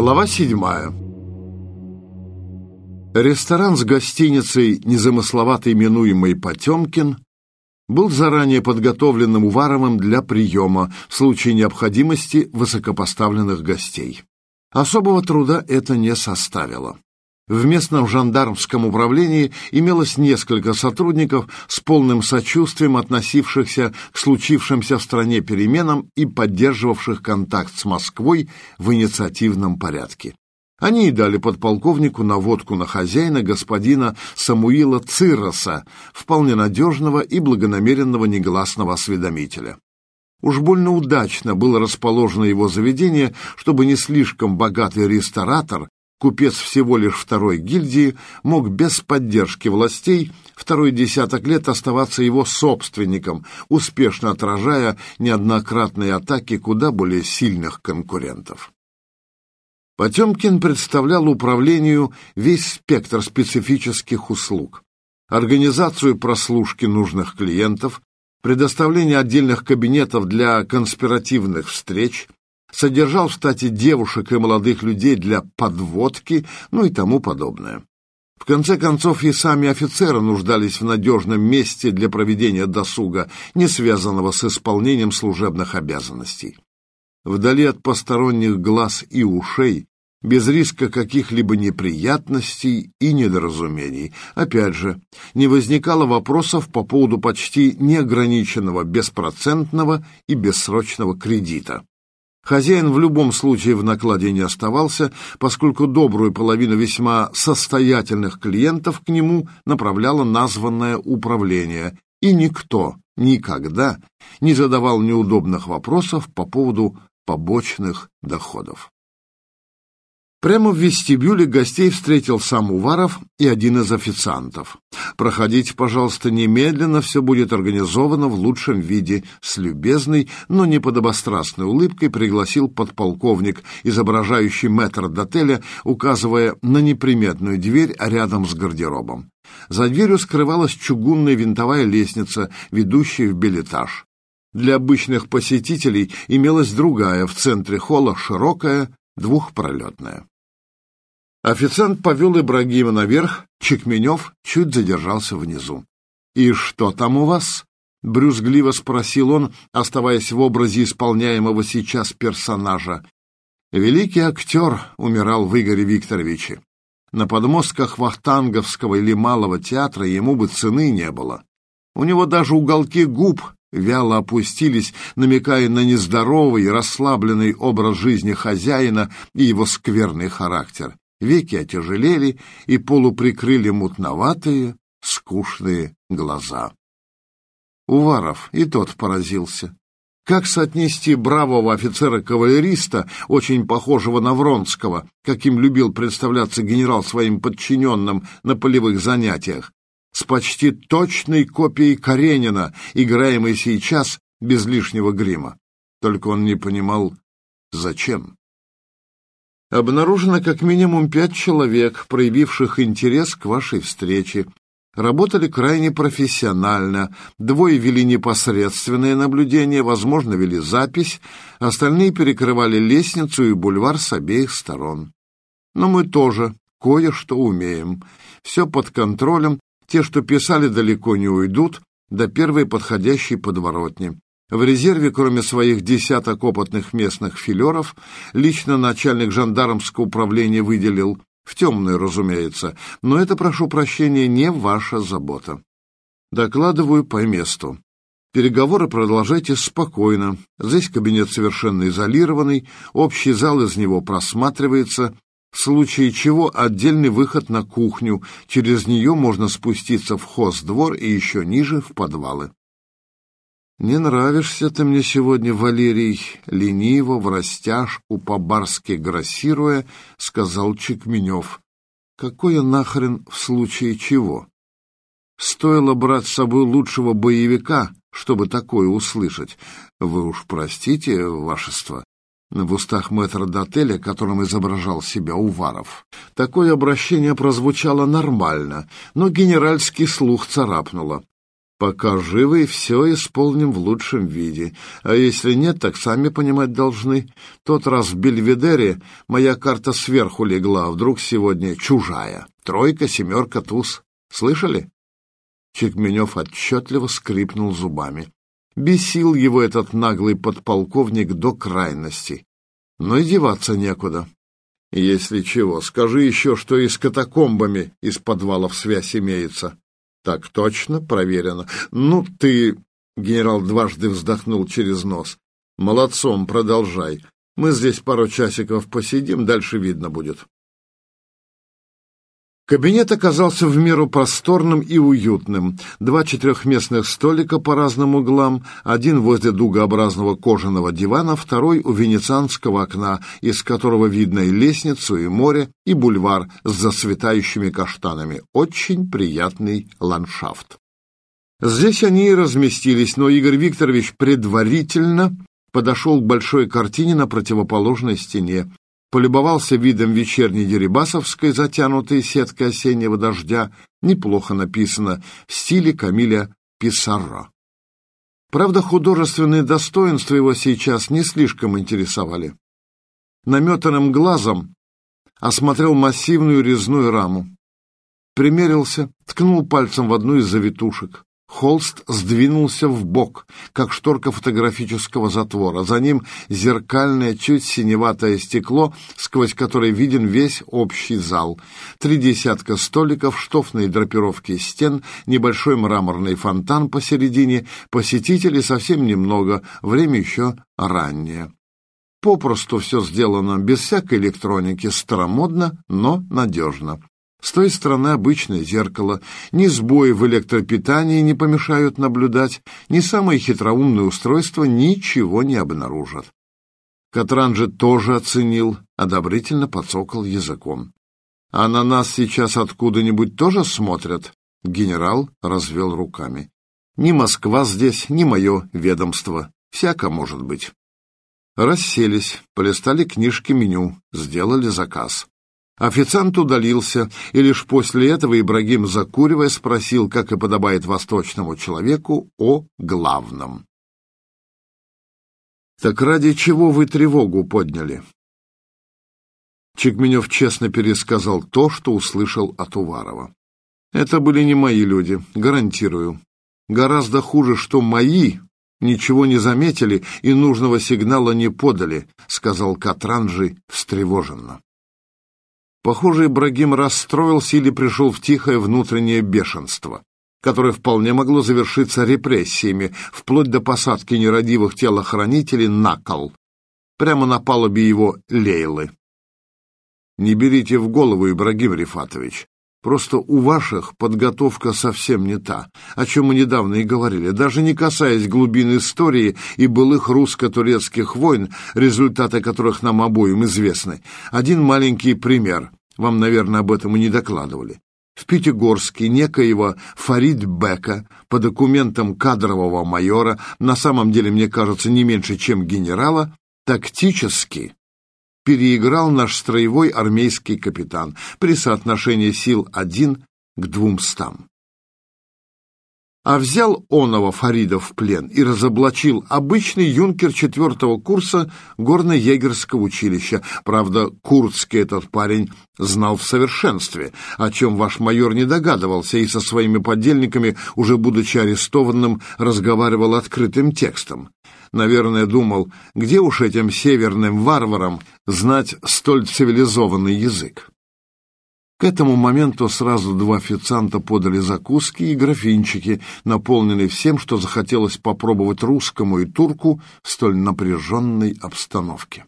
Глава седьмая. Ресторан с гостиницей, незамысловато именуемый «Потемкин», был заранее подготовленным Уваровым для приема в случае необходимости высокопоставленных гостей. Особого труда это не составило. В местном жандармском управлении имелось несколько сотрудников с полным сочувствием относившихся к случившимся в стране переменам и поддерживавших контакт с Москвой в инициативном порядке. Они и дали подполковнику наводку на хозяина господина Самуила Цироса, вполне надежного и благонамеренного негласного осведомителя. Уж больно удачно было расположено его заведение, чтобы не слишком богатый ресторатор, купец всего лишь второй гильдии, мог без поддержки властей второй десяток лет оставаться его собственником, успешно отражая неоднократные атаки куда более сильных конкурентов. Потемкин представлял управлению весь спектр специфических услуг. Организацию прослушки нужных клиентов, предоставление отдельных кабинетов для конспиративных встреч, содержал в штате девушек и молодых людей для подводки, ну и тому подобное. В конце концов, и сами офицеры нуждались в надежном месте для проведения досуга, не связанного с исполнением служебных обязанностей вдали от посторонних глаз и ушей, без риска каких-либо неприятностей и недоразумений. Опять же, не возникало вопросов по поводу почти неограниченного беспроцентного и бессрочного кредита. Хозяин в любом случае в накладе не оставался, поскольку добрую половину весьма состоятельных клиентов к нему направляло названное управление, и никто никогда не задавал неудобных вопросов по поводу побочных доходов. Прямо в вестибюле гостей встретил сам Уваров и один из официантов. «Проходите, пожалуйста, немедленно, все будет организовано в лучшем виде», с любезной, но не подобострастной улыбкой пригласил подполковник, изображающий мэтр дотеля, указывая на неприметную дверь рядом с гардеробом. За дверью скрывалась чугунная винтовая лестница, ведущая в билетаж. Для обычных посетителей имелась другая, в центре холла широкая, двухпролетная. Официант повел Ибрагима наверх, Чекменев чуть задержался внизу. «И что там у вас?» — брюзгливо спросил он, оставаясь в образе исполняемого сейчас персонажа. Великий актер умирал в Игоре Викторовиче. На подмостках Вахтанговского или Малого театра ему бы цены не было. У него даже уголки губ вяло опустились, намекая на нездоровый, расслабленный образ жизни хозяина и его скверный характер. Веки отяжелели и полуприкрыли мутноватые, скучные глаза. Уваров и тот поразился. Как соотнести бравого офицера-кавалериста, очень похожего на Вронского, каким любил представляться генерал своим подчиненным на полевых занятиях, с почти точной копией Каренина, играемой сейчас без лишнего грима. Только он не понимал, зачем. Обнаружено как минимум пять человек, проявивших интерес к вашей встрече. Работали крайне профессионально, двое вели непосредственное наблюдение, возможно, вели запись, остальные перекрывали лестницу и бульвар с обеих сторон. Но мы тоже кое-что умеем. Все под контролем те, что писали, далеко не уйдут до первой подходящей подворотни. В резерве, кроме своих десяток опытных местных филеров, лично начальник жандармского управления выделил, в темную, разумеется, но это, прошу прощения, не ваша забота. Докладываю по месту. Переговоры продолжайте спокойно. Здесь кабинет совершенно изолированный, общий зал из него просматривается, в случае чего отдельный выход на кухню, через нее можно спуститься в хоздвор и еще ниже в подвалы. «Не нравишься ты мне сегодня, Валерий», — лениво, в растяжку, по-барски грассируя, сказал Чекменев. «Какое нахрен в случае чего? Стоило брать с собой лучшего боевика, чтобы такое услышать. Вы уж простите, вашество, в устах мэтра Дотеля, которым изображал себя Уваров. Такое обращение прозвучало нормально, но генеральский слух царапнуло. Пока живы, все исполним в лучшем виде. А если нет, так сами понимать должны. Тот раз в Бельведере моя карта сверху легла, а вдруг сегодня чужая. Тройка, семерка, туз. Слышали? Чекменев отчетливо скрипнул зубами. Бесил его этот наглый подполковник до крайности. Но и деваться некуда. Если чего, скажи еще, что и с катакомбами из подвалов связь имеется. Так точно, проверено. Ну, ты, генерал дважды вздохнул через нос. Молодцом, продолжай. Мы здесь пару часиков посидим, дальше видно будет. Кабинет оказался в меру просторным и уютным. Два четырехместных столика по разным углам, один возле дугообразного кожаного дивана, второй у венецианского окна, из которого видно и лестницу, и море, и бульвар с зацветающими каштанами. Очень приятный ландшафт. Здесь они и разместились, но Игорь Викторович предварительно подошел к большой картине на противоположной стене полюбовался видом вечерней Дерибасовской, затянутой сеткой осеннего дождя, неплохо написано, в стиле Камиля Писарро. Правда, художественные достоинства его сейчас не слишком интересовали. Наметанным глазом осмотрел массивную резную раму. Примерился, ткнул пальцем в одну из завитушек. Холст сдвинулся в бок, как шторка фотографического затвора. За ним зеркальное, чуть синеватое стекло, сквозь которое виден весь общий зал. Три десятка столиков, штофные драпировки стен, небольшой мраморный фонтан посередине, посетителей совсем немного, время еще раннее. Попросту все сделано без всякой электроники, старомодно, но надежно. С той стороны обычное зеркало. Ни сбои в электропитании не помешают наблюдать, ни самые хитроумные устройства ничего не обнаружат. Катран же тоже оценил, одобрительно подсокал языком. «А на нас сейчас откуда-нибудь тоже смотрят?» Генерал развел руками. «Ни Москва здесь, ни мое ведомство. Всяко может быть». Расселись, полистали книжки меню, сделали заказ. Официант удалился, и лишь после этого Ибрагим, закуривая, спросил, как и подобает восточному человеку, о главном. «Так ради чего вы тревогу подняли?» Чекменев честно пересказал то, что услышал от Уварова. «Это были не мои люди, гарантирую. Гораздо хуже, что мои ничего не заметили и нужного сигнала не подали», — сказал Катранжи встревоженно. Похоже, Ибрагим расстроился или пришел в тихое внутреннее бешенство, которое вполне могло завершиться репрессиями, вплоть до посадки нерадивых телохранителей на кол, прямо на палубе его Лейлы. Не берите в голову, Ибрагим Рифатович. Просто у ваших подготовка совсем не та, о чем мы недавно и говорили. Даже не касаясь глубин истории и былых русско-турецких войн, результаты которых нам обоим известны. Один маленький пример. Вам, наверное, об этом и не докладывали. В Пятигорске некоего Фарид Бека по документам кадрового майора, на самом деле, мне кажется, не меньше, чем генерала, тактически переиграл наш строевой армейский капитан при соотношении сил один к двумстам. А взял оного Фарида в плен и разоблачил обычный юнкер четвертого курса горно-егерского училища. Правда, курдский этот парень знал в совершенстве, о чем ваш майор не догадывался и со своими подельниками, уже будучи арестованным, разговаривал открытым текстом. Наверное, думал, где уж этим северным варварам знать столь цивилизованный язык. К этому моменту сразу два официанта подали закуски и графинчики, наполненные всем, что захотелось попробовать русскому и турку в столь напряженной обстановке.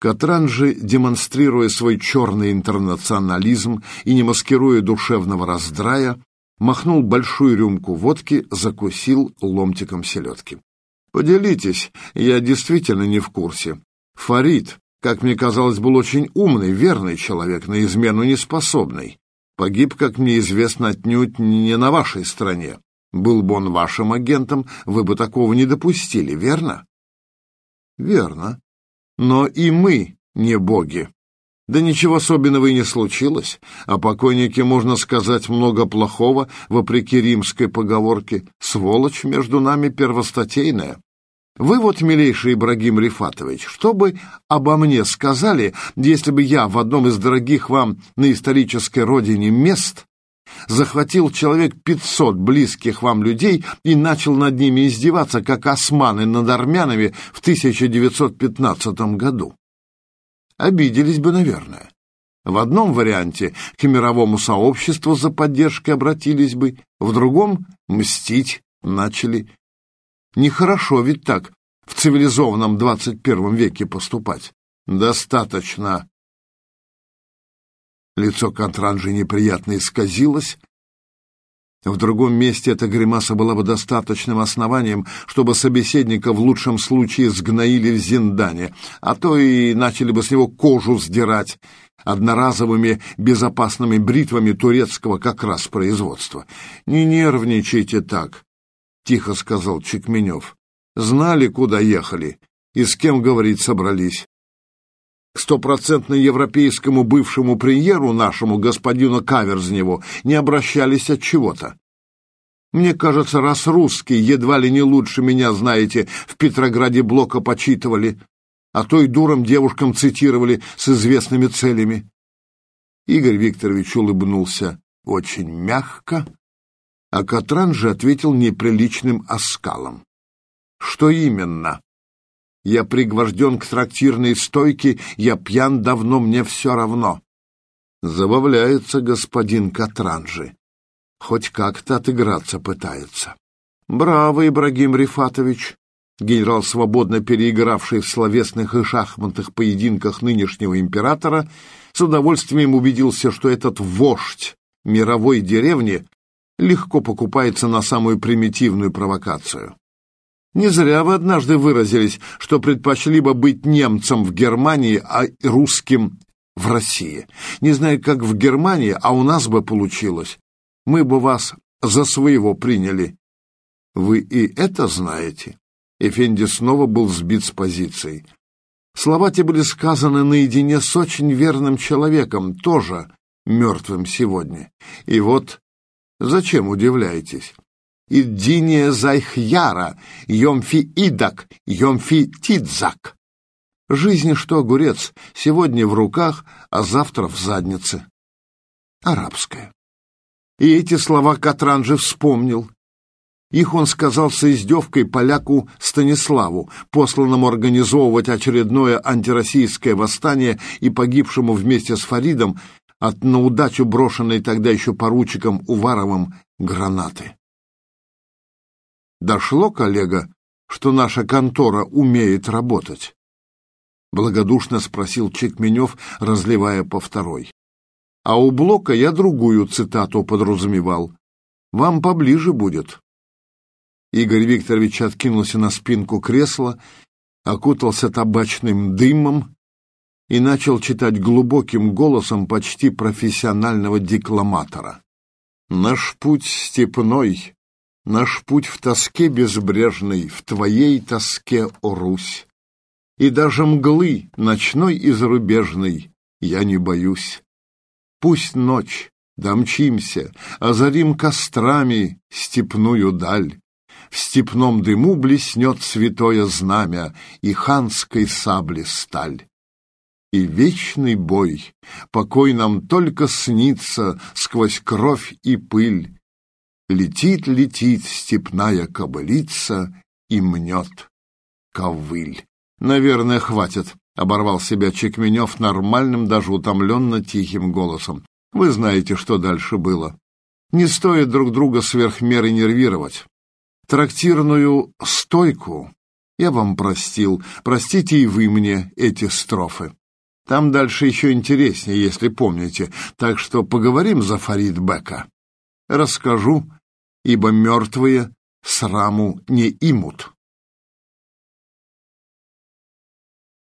Катран же, демонстрируя свой черный интернационализм и не маскируя душевного раздрая, махнул большую рюмку водки, закусил ломтиком селедки. Поделитесь, я действительно не в курсе. Фарид, как мне казалось, был очень умный, верный человек, на измену не способный. Погиб, как мне известно, отнюдь не на вашей стороне. Был бы он вашим агентом, вы бы такого не допустили, верно? Верно. Но и мы не боги. Да ничего особенного и не случилось. О покойнике можно сказать много плохого, вопреки римской поговорке. Сволочь между нами первостатейная. Вы вот, милейший Ибрагим Рифатович, что бы обо мне сказали, если бы я в одном из дорогих вам на исторической родине мест захватил человек пятьсот близких вам людей и начал над ними издеваться, как османы над армянами в 1915 году? обиделись бы, наверное. В одном варианте к мировому сообществу за поддержкой обратились бы, в другом мстить начали. Нехорошо ведь так в цивилизованном 21 веке поступать. Достаточно. Лицо Контранжи неприятно исказилось, в другом месте эта гримаса была бы достаточным основанием, чтобы собеседника в лучшем случае сгноили в зиндане, а то и начали бы с него кожу сдирать одноразовыми безопасными бритвами турецкого как раз производства. «Не нервничайте так», — тихо сказал Чекменев. «Знали, куда ехали и с кем говорить собрались. К стопроцентно европейскому бывшему премьеру нашему, господину Каверзневу, не обращались от чего-то. Мне кажется, раз русские едва ли не лучше меня, знаете, в Петрограде Блока почитывали, а то и дуром девушкам цитировали с известными целями. Игорь Викторович улыбнулся очень мягко, а Катран же ответил неприличным оскалом. «Что именно?» Я пригвожден к трактирной стойке, я пьян давно, мне все равно. Забавляется господин Катранжи. Хоть как-то отыграться пытается. Браво, Ибрагим Рифатович. Генерал, свободно переигравший в словесных и шахматных поединках нынешнего императора, с удовольствием убедился, что этот вождь мировой деревни легко покупается на самую примитивную провокацию. Не зря вы однажды выразились, что предпочли бы быть немцем в Германии, а русским в России. Не знаю, как в Германии, а у нас бы получилось. Мы бы вас за своего приняли. Вы и это знаете. Эфенди снова был сбит с позиции. Слова те были сказаны наедине с очень верным человеком, тоже мертвым сегодня. И вот зачем удивляетесь? Иддиния Зайхяра, Йомфи Идак, Йомфи Тидзак. Жизнь, что огурец, сегодня в руках, а завтра в заднице. Арабская. И эти слова Катран же вспомнил. Их он сказал с издевкой поляку Станиславу, посланному организовывать очередное антироссийское восстание и погибшему вместе с Фаридом от на удачу брошенной тогда еще поручиком Уваровым гранаты. Дошло, коллега, что наша контора умеет работать? Благодушно спросил Чекменев, разливая по второй. А у Блока я другую цитату подразумевал. Вам поближе будет. Игорь Викторович откинулся на спинку кресла, окутался табачным дымом и начал читать глубоким голосом почти профессионального декламатора. «Наш путь степной, Наш путь в тоске безбрежной, в твоей тоске, о Русь. И даже мглы, ночной и зарубежной, я не боюсь. Пусть ночь, домчимся, озарим кострами степную даль. В степном дыму блеснет святое знамя и ханской сабли сталь. И вечный бой, покой нам только снится сквозь кровь и пыль, Летит, летит степная кобылица и мнет ковыль. Наверное, хватит, — оборвал себя Чекменев нормальным, даже утомленно тихим голосом. Вы знаете, что дальше было. Не стоит друг друга сверх меры нервировать. Трактирную стойку я вам простил. Простите и вы мне эти строфы. Там дальше еще интереснее, если помните. Так что поговорим за Фарид Бека. Расскажу ибо мертвые сраму не имут.